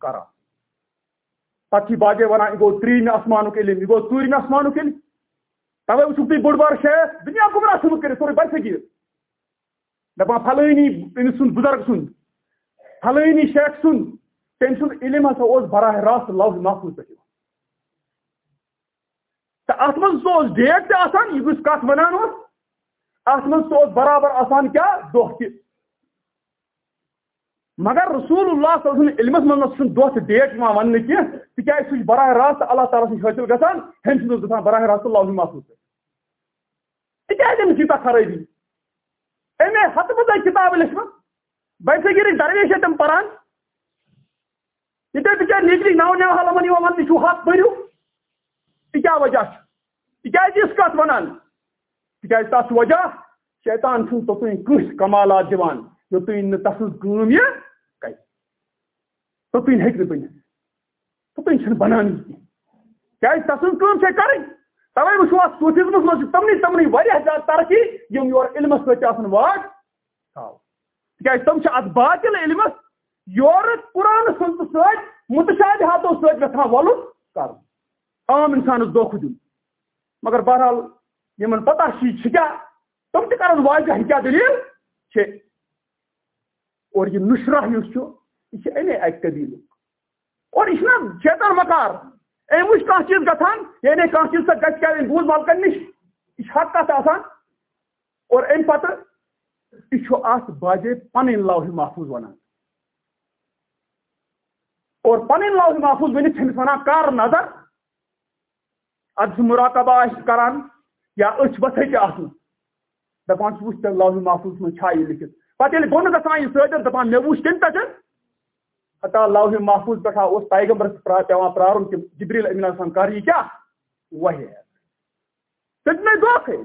[SPEAKER 1] کران پتہٕ چھِ باقٕے ونان یہِ گوٚو ترٛیٚیمہِ آسمانُک علم یہِ گوٚو ژوٗرمہِ آسمانُک علم تَوے وٕچھُکھ تُہۍ بوٚڑ بار شیخ دُنیا گمراہ ثٲبت کٔرِتھ سورُے برفقیٖر دپان فلٲنی أمِس سُنٛد بُزرگ سُنٛد فلٲنی شیخ سُنٛد تٔمۍ سُنٛد علم ہسا اوس براہ راست لفظ محفوظ پٮ۪ٹھ یِوان تہٕ اَتھ منٛز سُہ ڈیٹ تہِ آسان، یہِ کُس کَتھ وَنان اوس اَتھ برابر آسان کیٛاہ دۄہ تہِ مگر رسول اللہ صلی اللہ علیہ وسلم علمس منٛز چھُنہٕ ڈیٹ یِوان وننہٕ کینٛہہ تِکیازِ براہ راست اللہ تعالیٰ سٕنٛدۍ حٲصِل گژھان ہیٚمہِ سٕنٛز گژھان براہ راست لفظ محفوظ پٮ۪ٹھ تِکیازِ أمِس یوٗتاہ خرٲبی أمۍ ہتہٕ بہٕ کِتابہٕ لیچھمٕژ بَیسَگیٖرٕکۍ درویش چھِ تِم پران۔ ییٚتہِ بِچٲرۍ نِگری نو نو حالمن یِوان وننہٕ چھُو پٔرِو یہِ کیٛاہ وجہ چھُ تِکیازِ یِژھ ونان تِکیازِ وجہ؟ شیطان چھُنہٕ توٚتانۍ کمالات دِوان یوٚتانۍ نہٕ تس سٕنٛز کٲم یہِ کرِ توٚتانۍ ہیٚکہِ نہٕ بٔنِتھ توٚتانۍ چھنہٕ بنان کینٛہہ تس سٕنٛز کٲم چھےٚ توے وٕچھو اتھ صوٗفِزمس منٛز چھِ تمنٕے تمنٕے واریاہ ترقی یِم یورٕ علمس سۭتۍ چھِ آسان واٹ تھاو تِکیازِ تِم چھِ اتھ باطل علمس یورٕ قرآن سنٛد سۭتۍ متشابہاتو سۭتۍ گژھان وۄلُن کرُن عام انسانس دھوکہٕ دیُن مگر بہرحال یمن پتہ چھِ کیٛاہ تم تہِ کرن واضح یہِ کیٛاہ دلیٖل؟ چھِ، اور یہ نشرہ یُس چھُ یہ چھُ امی اکہِ قبیلُک اور یہ چھُنہ شیطان مکار أمۍ وٕچھ کانٛہہ چیٖز گژھان یعنی کانٛہہ چیٖز سۄ گژھِ کیٛاہ بوٗز مالکن نِش. یہِ چھِ حق کتھ آسان. اور امہِ پتہٕ یہِ چھُ اتھ باجے پنٕنۍ لوحِ محفوظ ونان اور پنٕنۍ لوحِ محفوظ ؤنِتھ چھِ أمِس ونان کر نظر ادٕ سُہ مُراقبہ کران، یا أچھ بتھے تہِ آسن دپان چھُ وٕچھ ژےٚ محفوظ منٛز چھا یہِ لیکھِتھ پتہٕ ییٚلہِ بۄنہٕ گژھان یہِ سٲدِر دپان مےٚ وٕچھ تَمہِ پٮ۪ٹھ ہتا لوحِ محفوظ پٮ۪ٹھ اوس پیغمبرس پیوان پرارُن کہِ جبریٖل امیٖن آسان کر یہِ کیٛاہ وحی تیٚلہِ مےٚ دھوکھے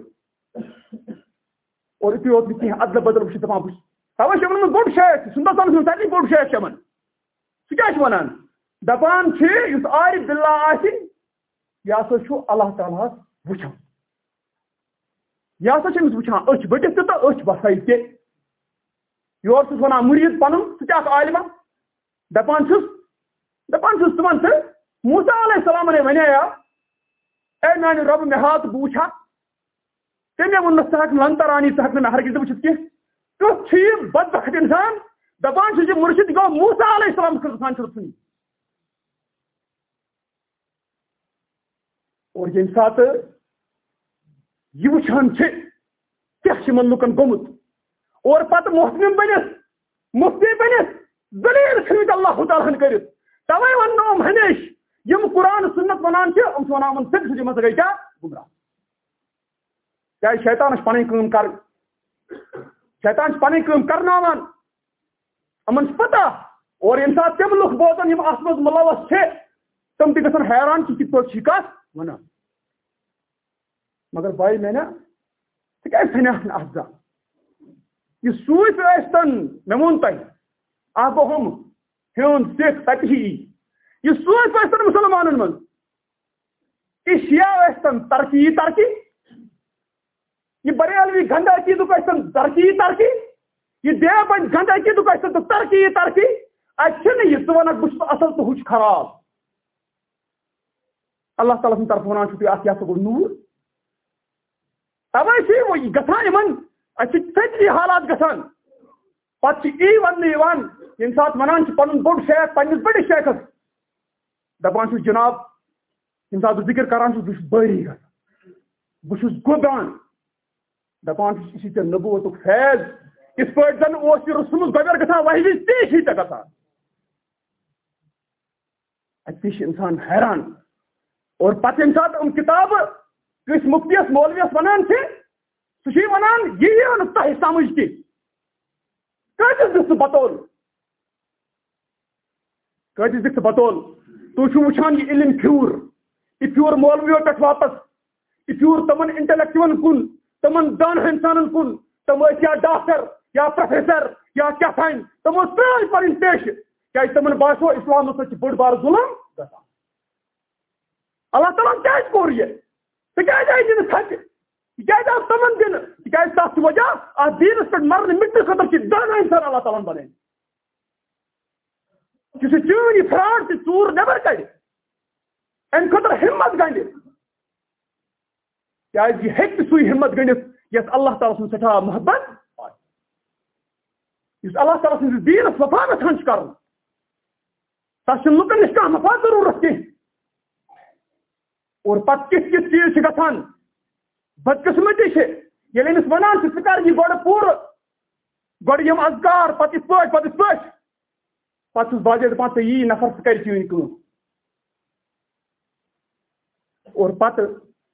[SPEAKER 1] اور یُتھُے یوت نہٕ کینٛہہ ادلہٕ بدل بہٕ چھُس دپان بہٕ تَوے چھِ ووٚنمُت بوٚڑ شیخ سُنٛدرستانس منٛز سارنٕے بوٚڑ شیخ چھِ یِمن سُہ کیٛاہ چھُ وَنان دپان چھِ یُس عارف بِلّہ آسہِ یہ ہسا اللہ تعالیٰ ہس وٕچھان یہ ہسا چھِ أمِس وٕچھان أچھ بٔٹِتھ تہِ تہٕ أچھ بسٲے تہِ یورٕ چھُس وَنان پَنُن تہِ عالمہ۔ دپان چھُس۔ دپان چھُس ژٕ وَن ژٕ موسا علیہ السلامن وَنیٛا اے میانہِ رۄبہٕ مےٚ ہاو ژٕ بہٕ وٕچھا تٔمۍ ووٚن نہٕ ژٕ ہٮ۪کہٕ نہٕ لنترانی ژٕ ہٮ۪کہٕ نہٕ مےٚ ہرگِز تہِ وٕچھِتھ کینٛہہ تیُتھ چھُ یہِ اِنسان۔ دپان چھُ یہِ جی مُرشِد گوٚو موسا علیہ السلام گژھان چھُ ژھٕنٕے اور ییٚمہِ ساتہٕ یہ وٕچھان چھِ، کیٛاہ چھِ یِمن لُکن گوٚمُت؟ اور پتہٕ محتم بٔنِتھ، مفتی بٔنِتھ، دلیٖل ژھٕنمٕتۍ اللہ تعالیٰ ہن کٔرِتھ۔ تَوے وَننو یِم ہمیشہٕ یِم قرآن سُنت وَنان چھِ، یِم چھِ وَنان یِمن سِکھ سۭتۍ گٔے کیٛاہ؟ گُمراہ۔ کیٛازِ شیطانس چھِ پنٕنۍ کٲم کرٕنۍ شیطان چھِ پنٕنۍ کٲم کرناوان۔ یِمن چھِ پتہ۔ اور ییٚمہِ ساتہٕ تِم لُکھ بوزان یِم اتھ منٛز مُلوث چھِ، تِم تہِ گژھن حیران کہِ کِتھ پٲٹھۍ چھِ کتھ وَنان مگر بھائی میں نا ژٕ کیٛازِ ژھنیٛاکھ نہٕ اَتھ زانٛہہ یہِ سوٗفۍ ٲسۍتن مےٚ ووٚن تۄہہِ اکھ گوٚو ہُم ہیوٚن سِکھ تَتہِ یی یہِ سوٗفۍ ٲسۍتن مُسلمانن منٛز یہِ شِیا ترقی یی ترقی یہِ بریلوی گنڈا عقیٖدُک ٲسۍتن ترقی یی ترقی یہِ دیوبند گنڈا عقیٖدُک ٲسۍتن تہٕ ترقی یی ترقی اَتہِ چھِنہٕ یہِ ژٕ وَنکھ بہٕ چھُس تہٕ ہُہ چھُ خراب۔ اللہ تعالیٰ سٕنٛدِ طرفہٕ وَنان چھُ تُہۍ اَتھ یہِ ہسا توے چھِ وۄنۍ گژھان یِمن اَسہِ چھِ حالات گژھان پتہٕ چھِ یی وننہٕ یِوان ییٚمہِ ساتہٕ وَنان چھِ پنُن شیخ پنٕنِس بٔڑِس شیخس دپان چھُس جِناب؟ ییٚمہِ ساتہٕ بہٕ ذِکر کران چھُس بہٕ چھُس گژھان بہٕ چھُس دپان چھُس یہِ چھُ ژےٚ فیض یِتھ پٲٹھۍ زن اوس یہِ رسوٗل گۄبیر گژھان وحی تی چھُے ژےٚ گژھان حیران. اور پتہ یم سات ام کتاب کس مفتیس مولویس ونان سے سہ ونان یہ تہ سمجھ تہ کتس دس بطول؟ کتس دس بطول؟ تھی وچان یہ علم پھیور یہ پھیور مولویو پہ واپس۔ یہ پھیور تمن انٹلیکچوئل کن، تمن دان انسان کن تم یا ڈاکٹر، یا پروفیسر، یا کیا تھان تم پران پن پیش کیا تمن باسو اسلام سب بار ظلم؟ اللہ تعالیٰ کیا کور یہ تکیاز آئی دن تھک تکیاز آو تمن دن تکیاز تاس وجہ آ دینس پہ مرنے مٹنے خطر کی دان انسان اللہ تعالیٰ بنے جس چون یہ فراڈ سے چور نبر کڑ ام خطر ہمت گنڈ کیا یہ ہیک سوئی ہمت گنڈت یس اللہ تعالیٰ سن سٹھا محبت اس اللہ تعالیٰ سن دینس وفا وچان کرن تس لکن نش کھانا مفاد ضرورت کی اور پت کس کس چیز گھان بدقسمتی یل یعنی امس ونان ثہ کر یہ گۄڈٕ پوٗرٕ، گۄڈٕ یِم اذکار، پتہٕ یِتھ پٲٹھۍ، پتہٕ یِتھ پٲٹھۍ۔ پتہٕ چھُس باجے دپان ژےٚ یی نفر ژٕ کر چٲنۍ کٲم۔ اور پتہٕ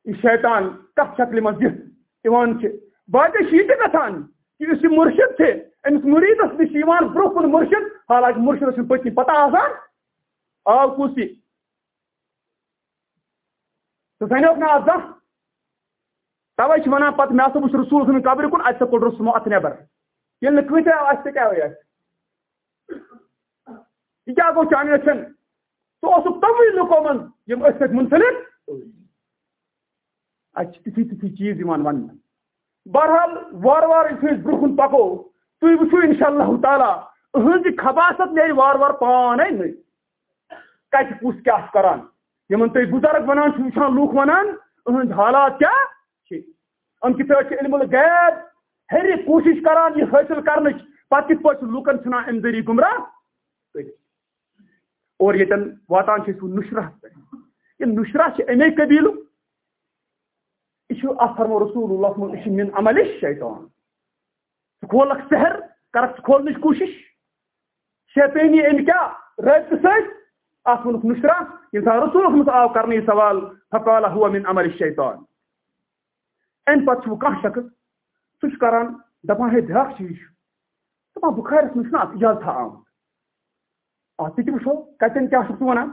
[SPEAKER 1] یہِ شیطان کتھ شکلہِ منٛز دِتھ یِوان چھِ۔ باقٕے چھِ یہِ تہِ گژھان کہِ یُس یہِ مُرشد چھِ، أمِس مُریٖدس نِش چھِ یِوان برٛونٛہہ کُن مُرشد پتہ آسان آو کُس یہِ ژٕ زانیوکھ نا اَتھ زانٛہہ تَوَے چھِ وَنان پَتہٕ مےٚ ہسا وٕچھ رسوٗل سٕنٛدِ قبرِ کُن اَتہِ سا کوٚڑ سُہ اَتھ نٮ۪بر ییٚلہِ نہٕ کۭتیاہ آسہِ تہِ کیٛاہ آسہِ یہِ کیٛاہ گوٚو چانہِ أچھن ژٕ اوسُکھ تِموٕے لُکو منٛز یِم أسۍ سۭتۍ مُنسلِک؟ اَتہِ چھِ تِتھی تِتھی چیٖز یِوان وَننہٕ بہرحال، وارٕ وارٕ یُتھُے أسۍ برٛونٛہہ کُن پَکو۔ تُہۍ وٕچھِو اِنشاء اللہ تعالیٰ أہٕنٛز یہِ خباست نیرِ وارٕ وارٕ پانے نٔے کَتہِ کُس کیٛاہ چھُ کران۔ یِمن تُہۍ بُزرگ ونان چھِ وٕچھان لوٗکھ ونان أہٕنٛدۍ حالات کیٛاہ چھِ یِم کِتھ علم الغیب ہیٚرِ کوٗشِش کران، یہِ حٲصِل کرنٕچ پتہٕ کِتھ پٲٹھۍ چھِ لُکن ژھٕنان اَمہِ ذٔریعہٕ گُمراہ اور ییٚتٮ۪ن واتان چھِ أسۍ وۄنۍ نُشرَس پٮ۪ٹھ یہِ نُشرا چھِ اَمے قبیٖلُک یہِ چھُ فرمو رسوٗل اللہ منٛز یہِ چھِ مِن عملِ شیطان ژٕ سحر کرکھ ژٕ کھولنٕچ کوٗشِش۔ شیطٲنی أمۍ کیٛاہ رٲبطہٕ سۭتۍ اتھ وونُکھ نُشرا ییٚمہِ ساتہٕ رسوٗلس منٛز آو کرنہٕ سوال فقالا ہوا من عمل الشیطان. امہِ پتہٕ چھُ کانٛہہ شخص سُہ چھُ کران دپان ہے بیٛاکھ چیٖز چھُ دپان بُخارِس منٛز چھُنہ اتھ اجازتھا آمُت اتھ تہِ تہِ وٕچھو کتٮ۪ن کیٛاہ چھُکھ ژٕ ونان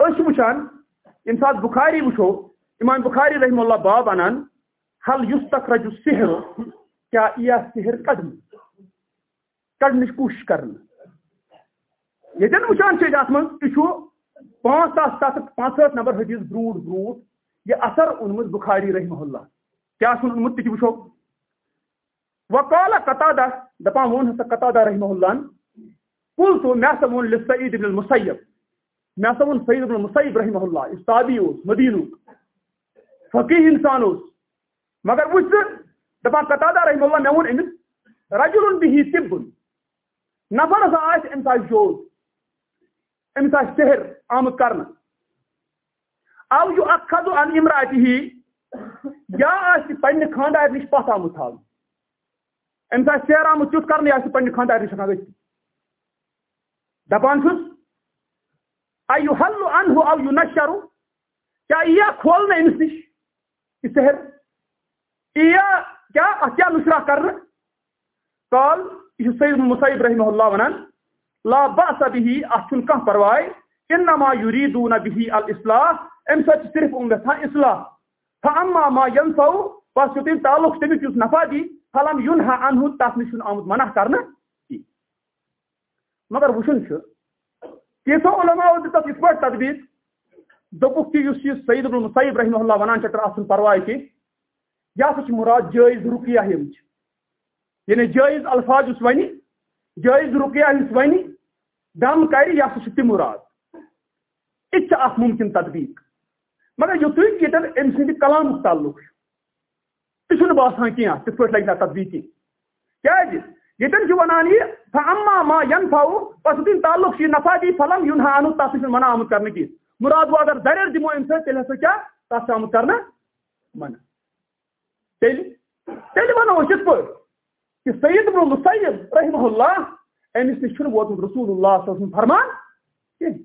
[SPEAKER 1] أسۍ چھِ وٕچھان ییٚمہِ ساتہٕ بُخاری وٕچھو اِمام بُخاری اللہ باب انان حل یُس تخرج سحر کیٛاہ یی سحر کڑنہٕ کڑنٕچ کوٗشش ییٚتٮ۪ن وٕچھان چھِ أسۍ اَتھ منٛز؟ یہِ چھُ پانٛژھ ساس سَتھ پانٛژھ نمبر حدیٖث برونٛٹھ برونٛٹھ یہِ اثر اوٚنمُت بُخاری رحمہ اللہ۔ کیٛاہ چھُن اوٚنمُت تہِ تہِ وٕچھو وقالا قطادا دپان ووٚن ہسا قطادا رحمہ اللہ۔ کُل تو مےٚ ہسا ووٚن سعید ابن المسیب مےٚ ہسا ووٚن سعید ابن المسیب رحمہ اللہ۔ یُس تابی اوس مدیٖنُک فقیح اِنسان اوس۔ مگر وٕچھ ژٕ دپان قطادا رحمہ اللہ، مےٚ ووٚن أمِس رجُلن بِہی تِبُن نفر ہسا آسہِ أمِس آسہِ جوز أمِس آسہِ سحر آمُت کرنہٕ او یہِ اکھ کھزو ان امراتی یا آسہِ پننہِ خانٛدارِ نِش پتھ آمُت تھاونہٕ أمِس آسہِ سیر آمُت تیُتھ کرنہٕ یہِ آسہِ پننہِ خانٛدارِ نِش ہٮ۪کان گٔژھِتھ دپان چھُس اَیُ حلُ انہُ او یہِ نشرو کیٛاہ یِیا کھولنہٕ أمِس نِش یہِ سحر یِیا کیٛاہ اَتھ کیٛاہ کال یہ سید مصعب رحمہ اللہ ونان لا باس به اتھ چھُنہٕ کانٛہہ پرواے انما یریدون به الاصلاح امہِ سۭتۍ چھِ صرف یِم گژھان اصلاح فاما ما ينفع بس یُتھ تعلق تمیُک یُس نفع دی فلم یُنہا انہُ تتھ نِش چھُنہٕ آمُت منع کرنہٕ مگر وٕچھُن چھُ کینٛژھو علماء دِژ تتھ یِتھ پٲٹھۍ تدبیٖر دوٚپُکھ کہِ یُس یہِ سعید المصعب رحمہ اللہ ونان چھِ اتھ چھُنہٕ پرواے کینٛہہ یہِ ہسا چھُ مُراد جٲیز رُقیہ یعنی جٲیز الفاظ یُس وَنہِ جٲیز رُقیہ یُس وَنہِ دم کرِ یہِ ہسا چھُ تہِ مُراد یہِ تہِ مگر یُتھُے ییٚتٮ۪ن أمۍ سٕنٛدِ کلامُک تعلُق باسان کینٛہہ تِتھ پٲٹھۍ لگہِ نہ تدبیٖقی کیٛازِ ییٚتٮ۪ن چھُ اما ما ین تھاوو پتہٕ یُتھُے تعلُق چھُ نفا دی پھلم یُن ہا اَنُن منع آمُت کرنہٕ کینٛہہ مُراد وۄنۍ اگر درٮ۪ر دِمو اَمہِ سۭتۍ تیٚلہِ ہسا کیٛاہ تَتھ چھُ آمُت کرنہٕ منع۔ تیٚلہِ تیٚلہِ وَنو أسۍ کہ سید ابن مسیب رحمہ اللہ أمِس نِش چھُنہٕ رسول اللہ صلی اللہ سُنٛد فرمان کینٛہہ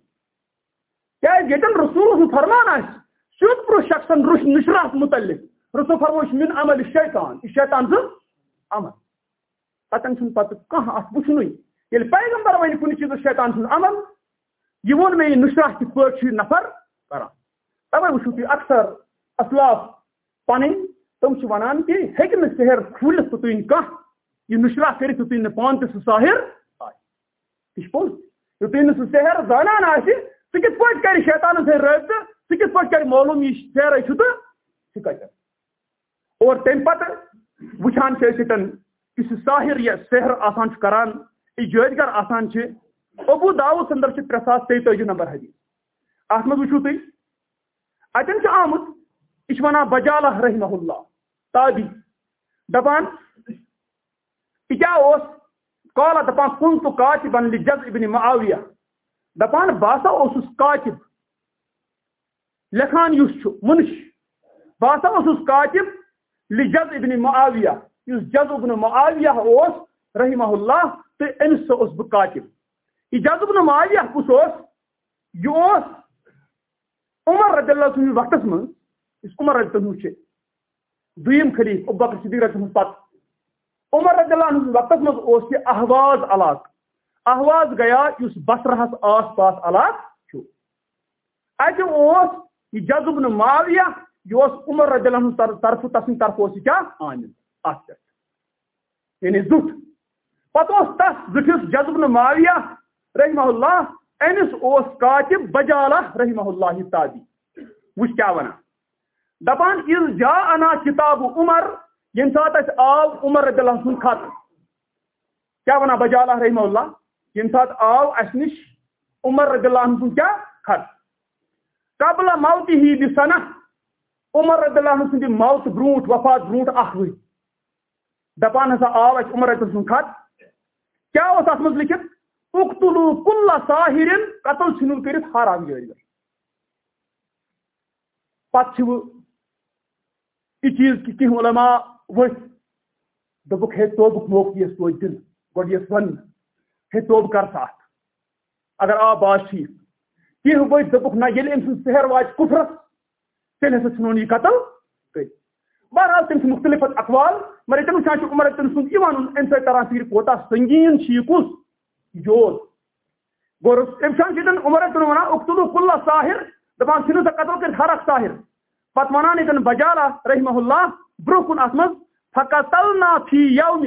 [SPEAKER 1] کیٛازِ ییٚتٮ۪ن رسوٗل فرمان آسہِ سیود پرو شخصن رش نشرات متعلق؟ رسو فرموش من عمل شیطان یہ شیطان سن عمل. تتن چھن پتہ کانٛہہ اتھ وٕچھنُے ییٚلہِ پیغمبر ونہِ کُنہِ چیٖزس شیطان سُنٛد عمل، یہ ووٚن مےٚ یہِ نُشرات کِتھ پٲٹھۍ چھُ یہِ نفر کران تَوے وٕچھو تُہۍ اکثر اسلاف پنٕنۍ تِم چھِ ونان کہِ ہیٚکہِ نہٕ سحر کھوٗلِتھ تہٕ تُہۍ کانٛہہ یہ نُشرات کٔرِتھ یُتُے نہٕ پانہٕ تہِ سُہ ساحر آسہِ یہِ چھُ پوٚز یُتُے نہٕ سُہ سحر زانان آسہِ سُہ کِتھ پٲٹھۍ کرِ شیطانس سۭتۍ رٲبطہٕ سُہ کِتھ پٲٹھۍ معلوم یہِ سحرے چھُ تہٕ سُہ اور تمہِ پتہٕ وٕچھان چھِ أسۍ ییٚتٮ۪ن یُس یہِ ساحر یا سحر آسان چھُ کران یہِ جٲدگر آسان چھِ۔ ابو داؤد اندر چھِ ترٛےٚ ساس تیٚتٲجی نمبر حدیث۔ اتھ منٛز وٕچھو تُہۍ اتٮ۪ن چھُ آمُت یہ ونان بجالہ رحمہ اللہ، تابی۔ دپان کیا اوس کالا دپان کن تو کاتب لجز ابن معاویہ دپان باسا اوسُس کاتب لکھان یُس چھُ منش باسا اوسُس کاتب لجز ابن معاویہ یُس جز ابن معاویہ اوس رحمہ اللہ تو امس سا اوس بہ کاتب یہ جز ابن معاویہ کس اوس یہ اوس عمر رضی اللہ سند وقتس من اس عمر رضی اللہ عنہ دویم خلیف ابو بکر صدیق رضی اللہ پتہ عمر رضی اللہ عنہ وقتس من اوس یہ احواز علاقہ احواز گیا اس بصرہس آس پاس علاقہ چھو اتہ اوس یہ جز ابن معاویہ یہ اوس عمر رضی اللہ عنہ طرف تسن طرف اوس کیا؟ آمد ات یعنی زٹ پتہ اس تس زٹھس جذب معاویہ رحمہ اللہ امس اس کاتب بجالہ رحمہ اللہ تابی. وچ کیا ونان دپان از جا انا کتاب عمر یم سات اس آو عمر رضی اللہ سن خط کیا ونان بجالہ رحمہ اللہ یم سات آو اس نش عمر رضی اللہ عنہ سن کیا خط قبل موتی ہی بسنہ عمر رضی اللہ عنہ سن موت برونٹ وفات برونٹ اخ دپان ہسا آو اس عمر رضی اللہ عنہ خط کیا اس ات مز لکھت اقتلو کل ساحر قتل ژھنو کرت حرام جٲرۍ پتہٕ چھِ یہ چیز کہ کینٛہہ علماء ؤتھۍ دوٚپُکھ ہے توبُک موقعہٕ یس توتہِ دِنہٕ گۄڈٕ یس ون ہے توبہٕ کر سا اگر آ باز ٹھیٖک کینٛہہ ؤتھۍ دوٚپُکھ نہ ییٚلہِ أمۍ سٕنٛز سحر واتہِ کُفرس تیٚلہِ ہسا ژھٕنون یہِ قتل کٔرِتھ بہرحال تم مختلف اقوال مگر تم وچان عمر تم سن یہ ون ام سر تران فکر کوتا سنگین یہ کس جوز گور امشان چیتن عمر تن ونان اقتلو کل ساحر دپان ژھنو سا قتل کر ہر اخ ساحر پت ونان یتن بجالا رحمہ اللہ برو کن ات مز فقتلنا فی یوم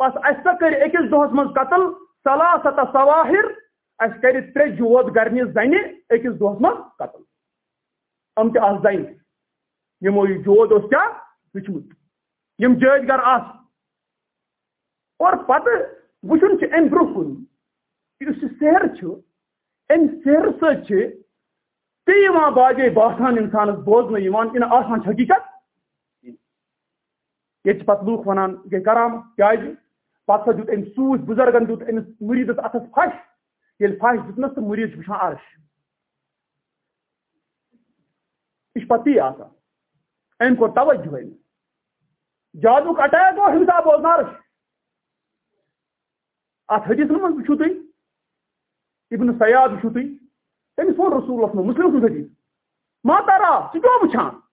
[SPEAKER 1] پس اس کر اکس دہس مز قتل ثلاثه سواحر اس کر ترے جود گرنی زنی اکس دہس مز قتل ام تہ اس زنی یمو یہ جود اس کیا وچمت یم جٲج گر آس اور پتہ وچھن چھ ام برو کن یس سحر چھ ام سحر سۭتۍ چھِ تی یوان باجے باسان انسانس بوزنہٕ یوان ان آسان چھ حقیقت یہ پتہ لوک ونان گے کرام کیازِ پتہ دیت ام سوز بزرگن دیت امس مریدس اتس پھش ییٚلہِ پھش دِتنس تہٕ مریٖد چھُ وٕچھان عرش یہِ چھُ پتہٕ تی آسان أمۍ کوٚر توجہ جادوک اٹیک گو حساب بوزنارس ات حدیث من وچھو تھی ابن سیاد وچھو تھی تمس وون رسول اللہ مسلم سن حدیث ما ترا ژٕ کیٛاہ وٕچھان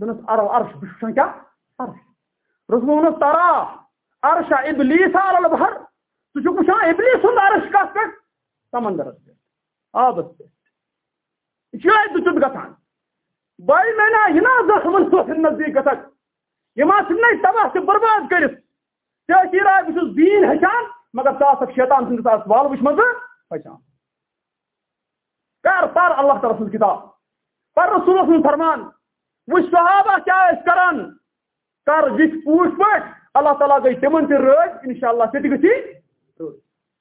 [SPEAKER 1] دنس ارو عرش بہٕ وٕچھان کیٛاہ عرش رسول ترا عرش ابلیس علی البحر. ژٕ چھُکھ وٕچھان ابلیس سُنٛد عرش کتھ پٮ۪ٹھ سمندرس پٮ۪ٹھ آبس پٮ۪ٹھ اچھا، یہِ چھُ اَتہِ تیُتھ گژھان بائی میں نا یہ زخمن سوسن نزدیک گژھان یم آنا تباہ سے برباد کرت تی راے بہت دین ہچان مگر ژٕ آسکھ شیطان سندس آس وال وچھمژ ہچان کر پر اللہ تعالی سن کتاب. پر رسول سن فرمان وچھ صحابہ کیا کران کر وچ پوچھ پٹ اللہ تعالیٰ گئی تمن تہ رٲض انشاءاللہ تہِ گژھی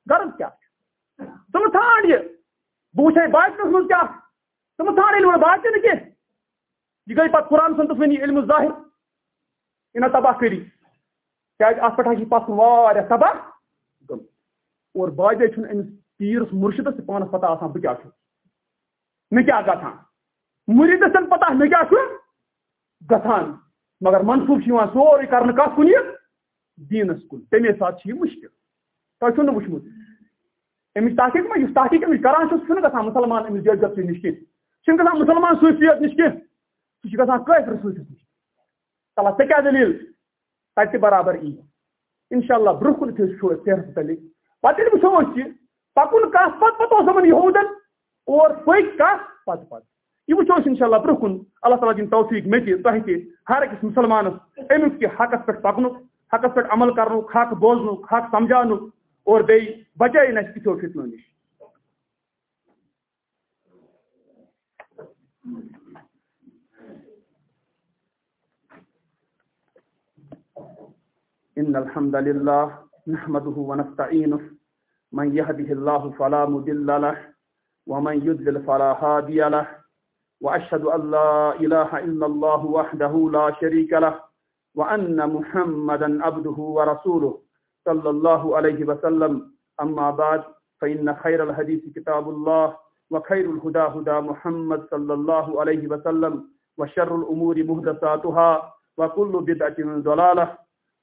[SPEAKER 1] غرض کیا؟ تم ژھانڈ یہ۔ بہ وچھے باطنس منٛز کیٛاہ تم ژھانڈ ییٚلہِ وۄنۍ باطن کینٛہہ یہ گئی پتہ قرآن سنتس ونی علم ظاہر۔ انہیں تباہ کری۔ کیاز ات پہ پس واریا تباہ؟ گم۔ اور باجے چھن امس پیرس مرشدس پانس پتہ آسان بہ کیا چھُ مےٚ کیٛاہ گژھان مُریدس چھنہٕ پتہ مےٚ کیٛاہ چھُ گژھان مگر منصوب چھُ یِوان سورُے کرنہٕ کتھ کُن کُن۔ تمے ساتہٕ چھُ یہِ مُشکل۔ تۄہہِ چھُو نہٕ وٕچھمُت؟ أمِچ تحقیٖق ما یُس تحقیٖق أمِس کران چھُ، سُہ چھُنہٕ گژھان مُسلمان أمِس جٲدۍ نِش کینٛہہ۔ گژھان مسلمان صوفیت نش کی سہ گژھان کافر صوفیت نش۔ تلا ژے کیٛاہ دلیل؟ تتہِ تہِ برابر ای۔ انشاء اللہ برونٛہہ کُن تھٲیو شو صحت متعلق پتہٕ ییٚلہِ وٕچھو أسۍ یہِ، پکُن کتھ پتہٕ پتہٕ اوس یِمن یہودن، اور پٔکۍ کتھ پتہٕ پتہٕ۔ یہ وچو انشاء اللہ برہ کن اللہ تعالیٰ دن توفیق مے تہ ہر أکس مسلمانس امیک تہ حقس پہ پکن حقس پہ عمل کرن حق بوزن حق سمجھان اور بیٚیہِ بچٲیِن اَسہِ تِتھیو فتنو نش إن الحمد لله نحمده ونستعينه من يهده الله فلا مضل له ومن يضلل فلا هادي له وأشهد أن لا إله إلا الله وحده لا شريك له، وأن محمدا عبده ورسوله صلى الله عليه وسلم. أما بعد، فإن خير الحديث كتاب الله، وخير الهدى هدى محمد صلى الله عليه وسلم، وشر الأمور مهدساتها، وكل بدعة ضلالة.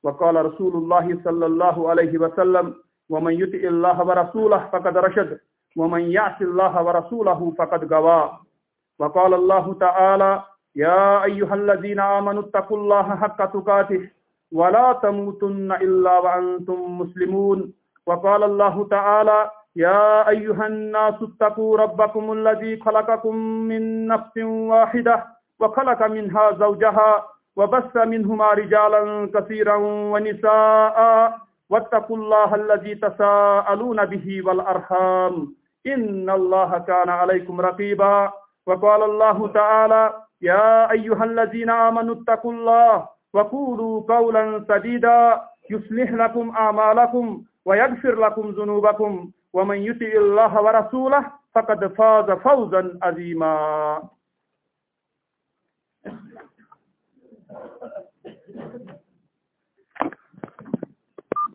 [SPEAKER 1] وقال رسول الله صلى الله عليه وسلم، ومن يطع الله ورسوله فقد رشد، ومن يعص الله ورسوله فقد غوى. وقال الله تعالى، يا أيها الذين آمنوا اتقوا الله حق تقاته ولا تموتن إلا وأنتم مسلمون. وقال الله تعالى، يا أيها الناس اتقوا ربكم الذي خلقكم من نفس واحدة وخلق منها زوجها وبث منهما رجالا كثيرا ونساء واتقوا الله الذي تساءلون به والأرحام. إن الله كان عليكم رقيبا. وقال الله تعالى، يا أيها الذين آمنوا اتقوا الله وقولوا قولا سديدا يصلح لكم أعمالكم ويغفر لكم ذنوبكم ومن يطع الله ورسوله فقد فاز فوزا عظيما.